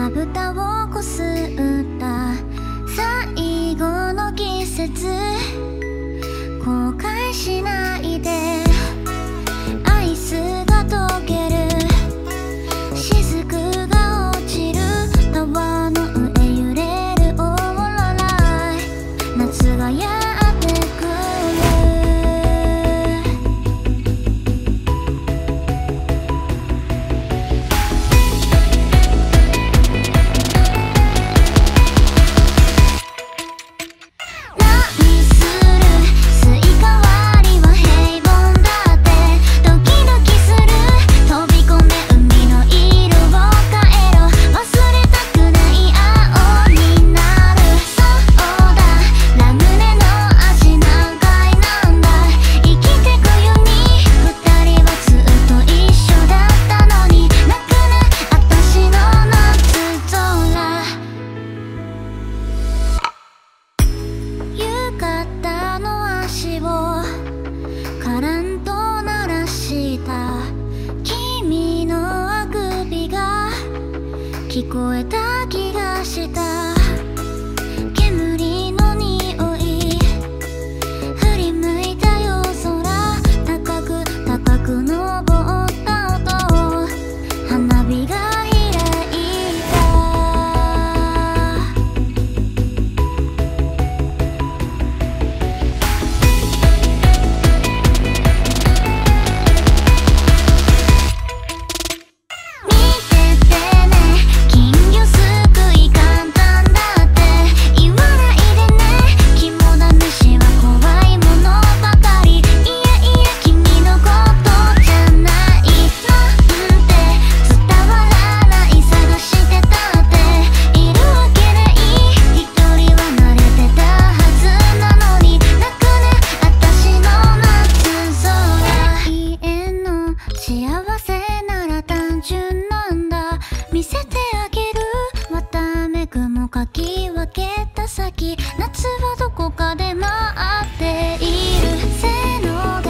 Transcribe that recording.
まぶたをこすう聞こえた気がした幸せなら単純なんだ。見せてあげる。綿めくもかき分けた先。夏はどこかで待っている。せので